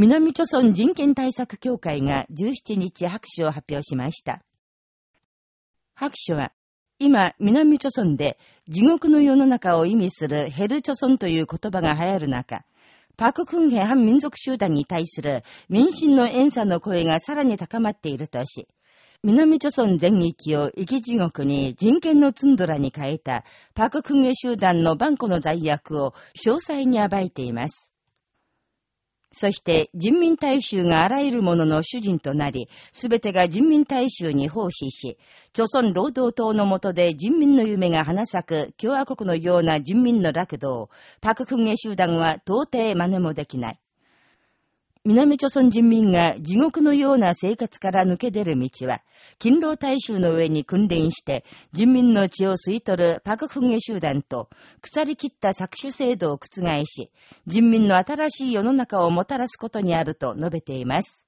南朝村人権対策協会が17日白書を発表しました。白書は、今、南朝村で地獄の世の中を意味するヘル朝村という言葉が流行る中、パククンヘ反民族集団に対する民心の遠差の声がさらに高まっているとし、南朝村全域を生き地獄に人権のツンドラに変えたパククンゲ集団のバンコの罪悪を詳細に暴いています。そして人民大衆があらゆるものの主人となり、すべてが人民大衆に奉仕し、朝鮮労働党の下で人民の夢が花咲く共和国のような人民の楽道、パククンゲ集団は到底真似もできない。南朝村人民が地獄のような生活から抜け出る道は、勤労大衆の上に訓練して、人民の血を吸い取るパクフンゲ集団と、腐り切った搾取制度を覆し、人民の新しい世の中をもたらすことにあると述べています。